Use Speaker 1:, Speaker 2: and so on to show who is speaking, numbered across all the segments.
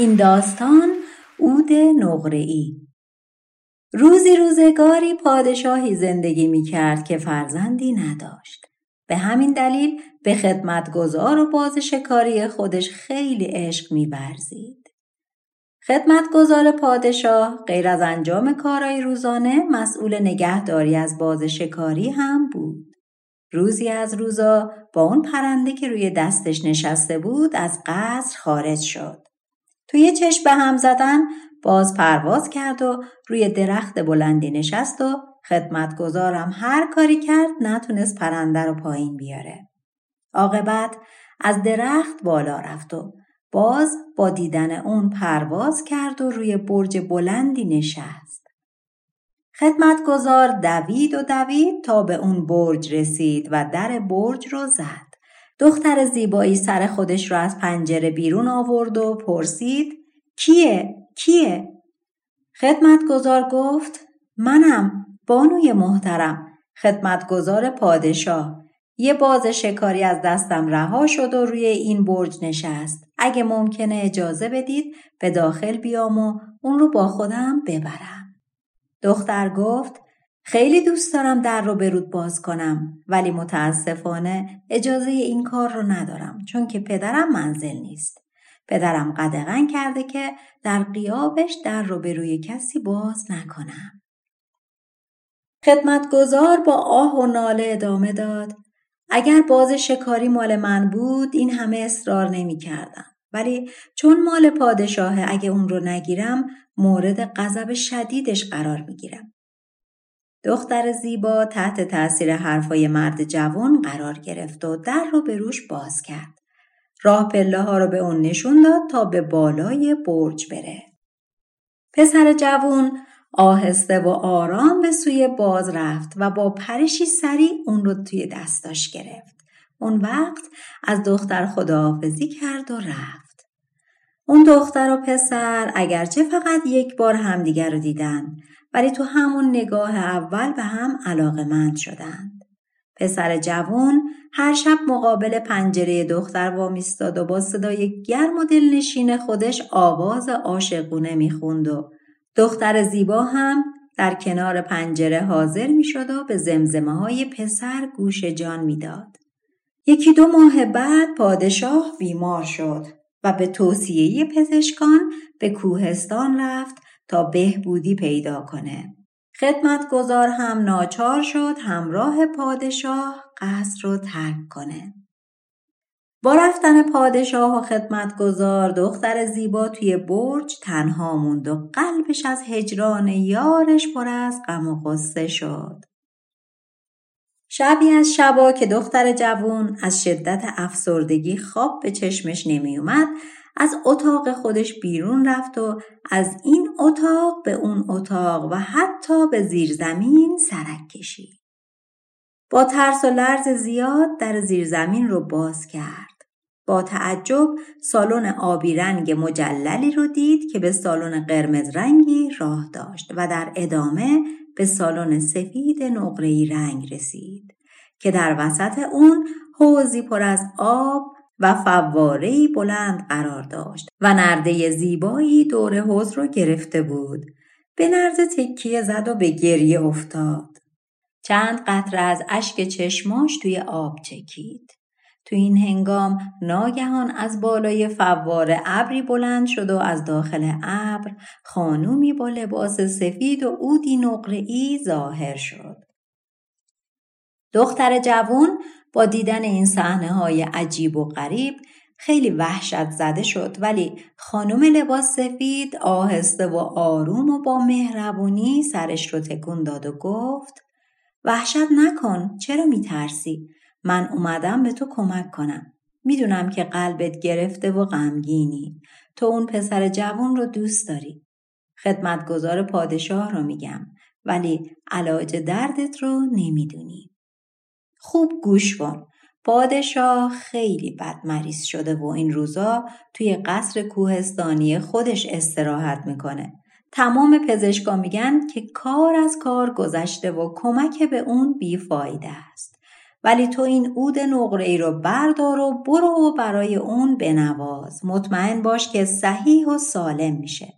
Speaker 1: این داستان عود نقره‌ای روزی روزگاری پادشاهی زندگی می کرد که فرزندی نداشت. به همین دلیل به خدمتگزار و باز شکاری خودش خیلی عشق می برزید. خدمتگزار پادشاه غیر از انجام کارهای روزانه مسئول نگهداری از باز شکاری هم بود. روزی از روزا با اون پرنده که روی دستش نشسته بود از قصر خارج شد. توی چشم به هم زدن باز پرواز کرد و روی درخت بلندی نشست و خدمتگزارم هر کاری کرد نتونست پرنده رو پایین بیاره. عاقبت از درخت بالا رفت و باز با دیدن اون پرواز کرد و روی برج بلندی نشست. خدمتگزار دوید و دوید تا به اون برج رسید و در برج رو زد. دختر زیبایی سر خودش رو از پنجره بیرون آورد و پرسید کیه؟ کیه؟ خدمتگزار گفت منم بانوی محترم خدمتگزار پادشاه یه باز شکاری از دستم رها شد و روی این برج نشست اگه ممکنه اجازه بدید به داخل بیام و اون رو با خودم ببرم دختر گفت خیلی دوست دارم در رو برود باز کنم ولی متاسفانه اجازه این کار رو ندارم چون که پدرم منزل نیست. پدرم قدغن کرده که در قیابش در رو به روی کسی باز نکنم. خدمتگزار با آه و ناله ادامه داد اگر باز شکاری مال من بود این همه اصرار نمی کردم. ولی چون مال پادشاهه اگه اون رو نگیرم مورد غضب شدیدش قرار می گیرم. دختر زیبا تحت تأثیر حرفای مرد جوان قرار گرفت و در رو به روش باز کرد. راه پله ها رو به اون نشون داد تا به بالای برج بره. پسر جوان آهسته و آرام به سوی باز رفت و با پرشی سری اون رو توی دستاش گرفت. اون وقت از دختر خداحافظی کرد و رفت. اون دختر و پسر اگرچه فقط یک بار همدیگر رو دیدن ولی تو همون نگاه اول به هم علاقه مند شدند. پسر جوان هر شب مقابل پنجره دختر وامیستاد و با صدای گرم و دلنشین خودش آواز عاشقونه می‌خوند و دختر زیبا هم در کنار پنجره حاضر می‌شد و به زمزمه های پسر گوش جان می‌داد. یکی دو ماه بعد پادشاه بیمار شد و به توصیه پزشکان به کوهستان رفت تا بهبودی پیدا کنه. خدمتگزار هم ناچار شد همراه پادشاه قصر رو ترک کنه. با رفتن پادشاه و خدمتگزار دختر زیبا توی برج تنها موند و قلبش از هجران یارش پر از غم و غصه شد. شبی از شبا که دختر جوون از شدت افسردگی خواب به چشمش نمی اومد از اتاق خودش بیرون رفت و از این اتاق به اون اتاق و حتی به زیرزمین سرک کشید. با ترس و لرز زیاد در زیرزمین رو باز کرد. با تعجب سالن آبی رنگ مجللی رو دید که به سالن قرمز رنگی راه داشت و در ادامه به سالن سفید نقره‌ای رنگ رسید که در وسط اون حوزی پر از آب و فوارهای بلند قرار داشت و نرده زیبایی دور حوز رو گرفته بود. به نرده تکیه زد و به گریه افتاد. چند قطره از اشک چشماش توی آب چکید. تو این هنگام ناگهان از بالای فواره ابری بلند شد و از داخل ابر خانومی با لباس سفید و اودی نقره‌ای ظاهر شد. دختر جوان با دیدن این صحنه های عجیب و غریب خیلی وحشت زده شد ولی خانم لباس سفید آهسته و آروم و با مهربونی سرش رو تکون داد و گفت وحشت نکن چرا میترسی؟ من اومدم به تو کمک کنم. می‌دونم که قلبت گرفته و غمگینی. تو اون پسر جوان رو دوست داری. خدمتگزار پادشاه رو میگم ولی علاج دردت رو نمی‌دونی. خوب گوش کن. پادشاه خیلی بد مریض شده و این روزا توی قصر کوهستانی خودش استراحت می‌کنه. تمام پزشکا میگن که کار از کار گذشته و کمک به اون بیفایده است. ولی تو این عود نقره ای رو بردار و برو و برای اون بنواز. مطمئن باش که صحیح و سالم میشه.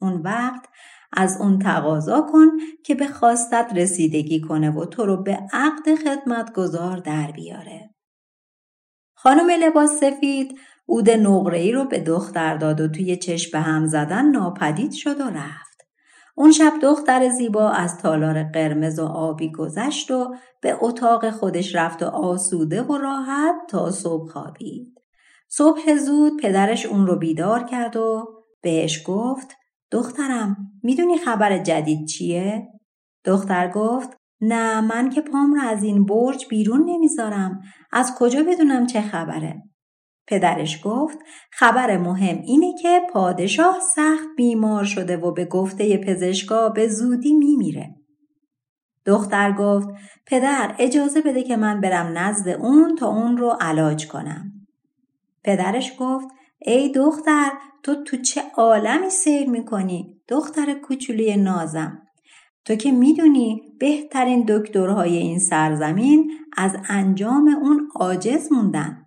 Speaker 1: اون وقت از اون تقاضا کن که به خواستت رسیدگی کنه و تو رو به عقد خدمتگذار در بیاره خانم لباس سفید عود نقره ای رو به دختر داد و توی چشم به هم زدن ناپدید شد و رفت. اون شب دختر زیبا از تالار قرمز و آبی گذشت و به اتاق خودش رفت و آسوده و راحت تا صبح خوابید. صبح زود پدرش اون رو بیدار کرد و بهش گفت دخترم می‌دونی خبر جدید چیه؟ دختر گفت نه من که پام رو از این برج بیرون نمی‌ذارم. از کجا بدونم چه خبره؟ پدرش گفت خبر مهم اینه که پادشاه سخت بیمار شده و به گفته پزشکا به زودی میمیره. دختر گفت پدر اجازه بده که من برم نزد اون تا اون رو علاج کنم. پدرش گفت ای دختر تو تو چه عالمی سیر می‌کنی دختر کوچولی نازم تو که می‌دونی بهترین دکترهای این سرزمین از انجام اون عاجز موندن.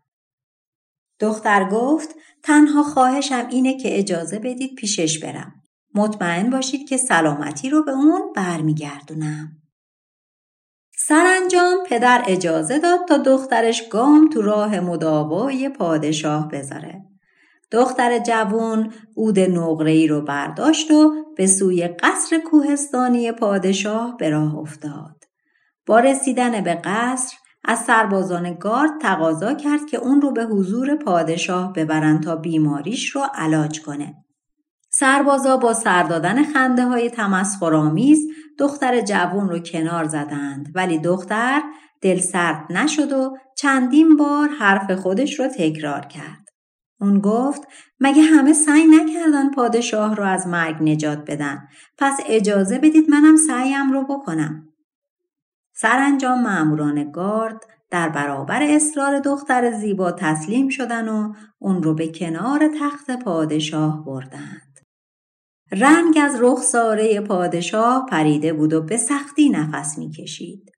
Speaker 1: دختر گفت تنها خواهشم اینه که اجازه بدید پیشش برم. مطمئن باشید که سلامتی رو به اون برمیگردونم. سرانجام پدر اجازه داد تا دخترش گام تو راه مداوای پادشاه بذاره. دختر جوون عود ای رو برداشت و به سوی قصر کوهستانی پادشاه به راه افتاد. با رسیدن به قصر از سربازان گارد تقاضا کرد که اون رو به حضور پادشاه ببرند تا بیماریش رو علاج کنه. سربازا با سر دادن خنده های تمسخرآمیز دختر جوون رو کنار زدند ولی دختر دل سرد نشد و چندین بار حرف خودش رو تکرار کرد. اون گفت مگه همه سعی نکردن پادشاه رو از مرگ نجات بدن پس اجازه بدید منم سعیم رو بکنم سرانجام ماموران گارد در برابر اصرار دختر زیبا تسلیم شدن و اون رو به کنار تخت پادشاه بردند. رنگ از رخساره پادشاه پریده بود و به سختی نفس می‌کشید.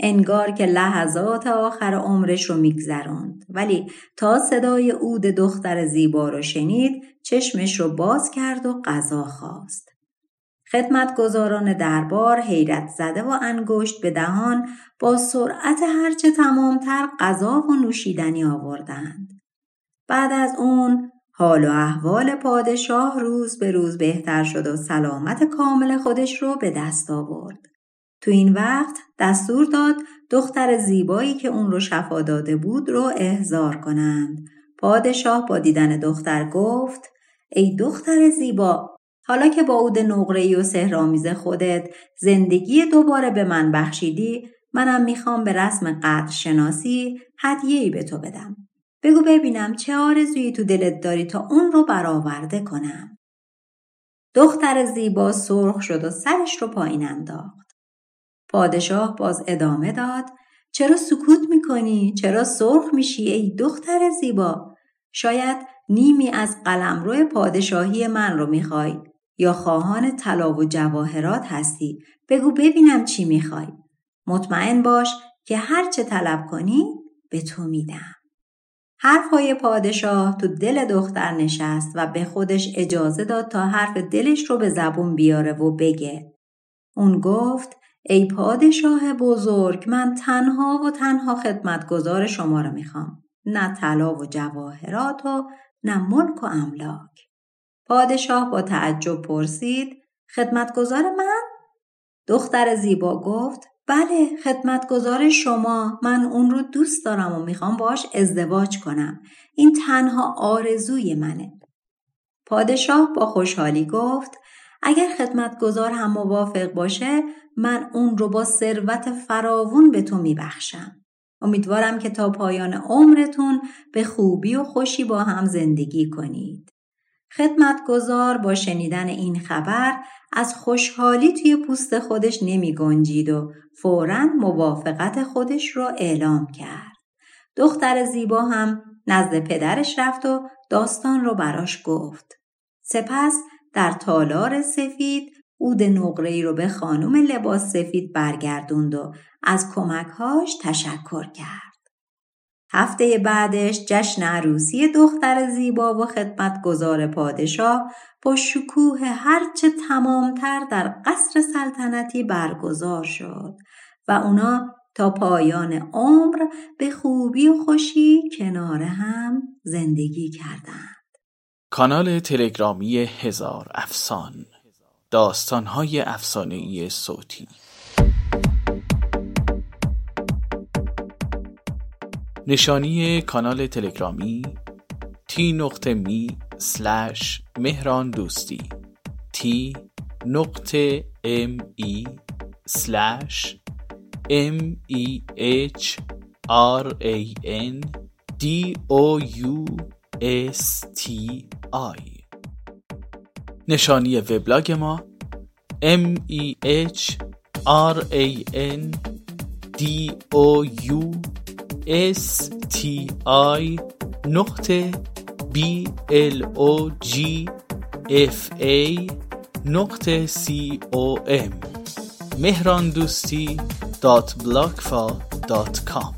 Speaker 1: انگار که لحظات آخر عمرش رو میگذراند ولی تا صدای عود دختر زیبا رو شنید چشمش رو باز کرد و غذا خواست. خدمتگزاران دربار حیرت زده و انگشت به دهان با سرعت هرچه تمامتر غذا و نوشیدنی آوردند. بعد از اون حال و احوال پادشاه روز به روز بهتر شد و سلامت کامل خودش رو به دست آورد. تو این وقت دستور داد دختر زیبایی که اون رو شفا داده بود رو احضار کنند. پادشاه با دیدن دختر گفت ای دختر زیبا حالا که با عود نقره‌ای و سهرامیز خودت زندگی دوباره به من بخشیدی منم می‌خوام به رسم قدر شناسی هدیه‌ای به تو بدم. بگو ببینم چه آرزویی تو دلت داری تا اون رو برآورده کنم. دختر زیبا سرخ شد و سرش رو پایین انداخت. پادشاه باز ادامه داد. چرا سکوت می‌کنی؟ چرا سرخ میشی ای دختر زیبا؟ شاید نیمی از قلمرو پادشاهی من رو می‌خوای یا خواهان طلا و جواهرات هستی؟ بگو ببینم چی می‌خوای. مطمئن باش که هر چه طلب کنی به تو میدم. حرفهای پادشاه تو دل دختر نشست و به خودش اجازه داد تا حرف دلش رو به زبون بیاره و بگه. اون گفت ای پادشاه بزرگ من تنها و تنها خدمتگزار شما رو می‌خوام. نه طلا و جواهرات و نه ملک و املاک. پادشاه با تعجب پرسید خدمتگزار من؟ دختر زیبا گفت بله خدمتگزار شما. من اون رو دوست دارم و می‌خوام باش ازدواج کنم. این تنها آرزوی منه. پادشاه با خوشحالی گفت اگر خدمتگزار هم موافق باشه من اون رو با ثروت فراوون به تو میبخشم. امیدوارم که تا پایان عمرتون به خوبی و خوشی با هم زندگی کنید. خدمتگزار با شنیدن این خبر از خوشحالی توی پوست خودش نمی گنجید و فورا موافقت خودش را اعلام کرد. دختر زیبا هم نزد پدرش رفت و داستان رو براش گفت. سپس در تالار سفید عود نقره رو به خانم لباس سفید برگردوند و از کمکهاش تشکر کرد. هفته بعدش جشن عروسی دختر زیبا و خدمتگزار پادشاه با شکوه هرچه تمامتر در قصر سلطنتی برگزار شد و اونا تا پایان عمر به خوبی و خوشی کنار هم زندگی کردند.
Speaker 2: کانال تلگرامی هزار افسان داستانهای افسانهای صوتی. نشانی کانال تلگرامی تی نقطه می سلش مهران دوستی تی نقطه ام ای سلش ام ای اچ آر ای ان دی او یو آی نشانی وبلاگ ما m e h r a n d o u s t i نقطه b l o g f a نقطه c o m. مهران دوستی dot dot com